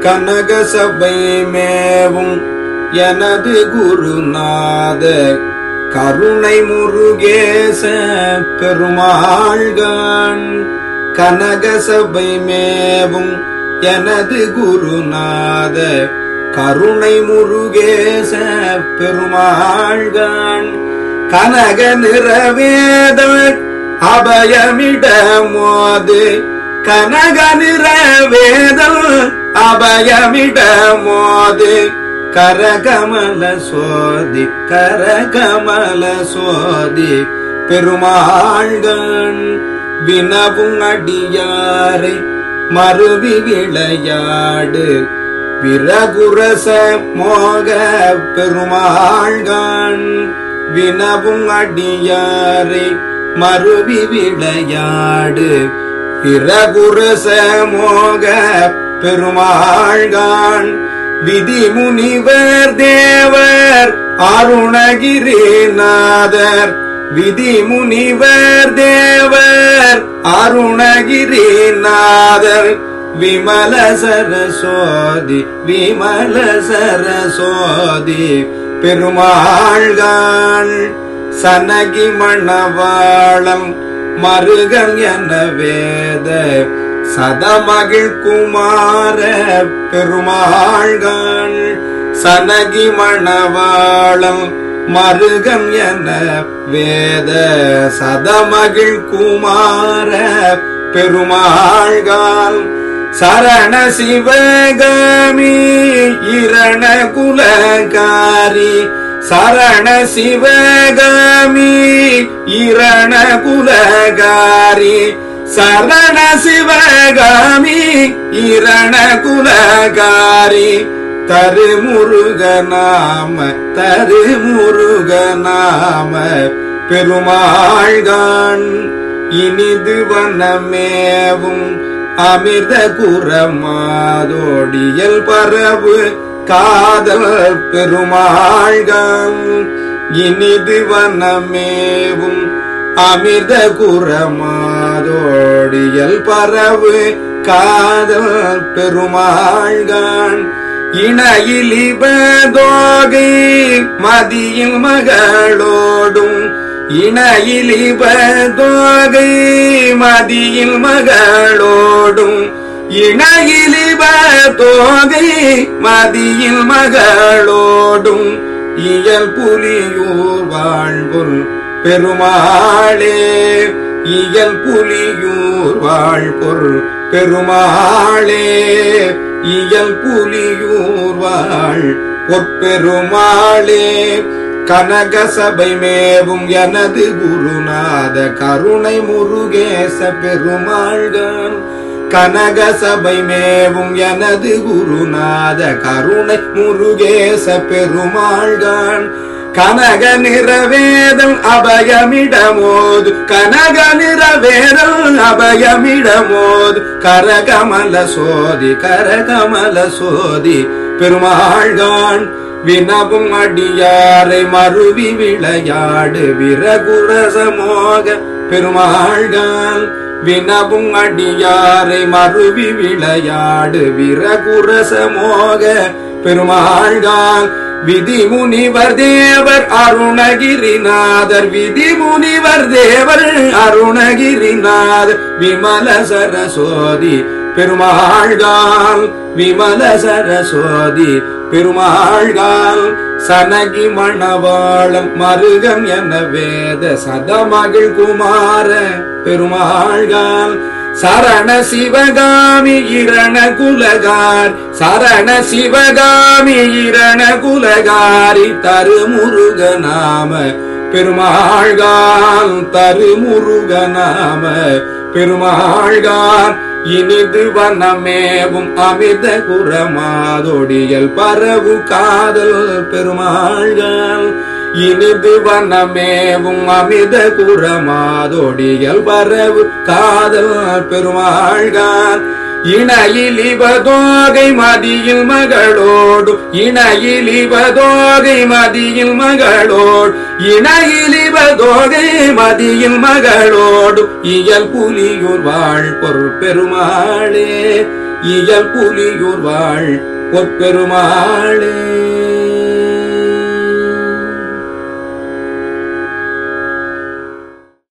கனக சபை மேவும் எனது குருநாத கருணை முருகேச பெருமாள்கான். கனக சபை மேவும் எனது குருநாத கருணை முருகேச பெருமாள்கான். கனக நிறவேத அபயமிடமோது. கனக நிறவேதம் அபயமிட மோது கரகமல சோதி கரகமல சோதி. பெருமாள்கள் வினவும் அடியாரை மறுவி விளையாடு. பிறகுரச மோக பெருமாள்கான் வினவும் அடியாரை மறுவி விளையாடு. பிறகுரச மோக பெருமாள்கான் விதி முனிவர் தேவர் அருணகிரிநாதர். விதி முனிவர் தேவர் அருணகிரிநாதர். விமல சரஸ்வதி விமல சரஸ்வதி. பெருமாள்கான் சனகி மணவாளம் மருகன் என வேத சதமகிழ் குமார பெருமாள்கள் சனகி மணவாளம் மருகம் என வேத சதமகிழ் குமார பெருமாள்கான் சரண சிவகாமி இரண குலகாரி சரண சிவகாமி இரண குலகாரி சரண சிவகாமி இரண குலகாரி தரு முருக தரு முருக பெருமாள்கான் இனிது வனமேவும் அமிர்த குரமாதோடியல் பரவு காதல் பெருமாள்கான் இனிது வனமேவும் அமிர்த குரமாதோடியல் பரவு காதல் பெருமாள்கான். இணையிலிபதோகை மதியில் மகளோடும். இணையிலிபதோகை மதியில் மகளோடும். இணையிலிபதோகை மதியில் மகளோடும். இயல் புலியூர் வாழ்வுள் பெருமாளே இயல் புலியூர் வாழ்பொருள். பெருமாளே இயல் புலியூர் வாழ். பொற்பெருமாளே கனக சபை மேவும் எனது குருநாத கருணை முருகேச பெருமாள்கள் கனக சபை மேவும் எனது குருநாத கருணை முருகேச பெருமாள்கான் கனக நிறவேதம் அபயமிடமோது கனக நிறவேதம் அபயமிடமோது கரகமல சோதி கரகமல சோதி பெருமாள்கான் வினவும் அடியாரை மறுவி விளையாடு விரகுரசமோக பெருமாள்கான் வினவும் அடியாரை மறுவி விளையாடு விரகுரசமோக பெருமாள்கான் விதி முனிவர் தேவர் அருணகிரிநாதர். விதி முனிவர் தேவர் அருணகிரிநாதர். விமல சரஸ்வதி பெருமாள்கால் விமல சரஸ்வதி பெருமாள்கால் சனகி மணவாளம் மருகம் என வேத சதமகிழ் குமார பெருமாள்கால் சரண சிவகாமி இரண குலகார். சரண சிவகாமி இரண குலகாரி தருமுருக நாம பெருமாள்கால் தருமுருக நாம பெருமாள்கார் இனிது வனமேவும் அமித குரமாதொடியல் பரவு காதல். பெருமாள்கள் இனிது வனமேவும் அமித குரமாதொடியல் பரவு. காதல் பெருமாள்கான் இணையில் இவதோகை மதியில் மகளோடு. இணையில் இவதோகை மதியில் மகளோடு. இணையில் இவதோகை மதியில் மகளோடு. இயல் புலியூர் வாழ் பொற்பெருமாளே இயல் புலியூர் வாழ் பொற்பெருமாளே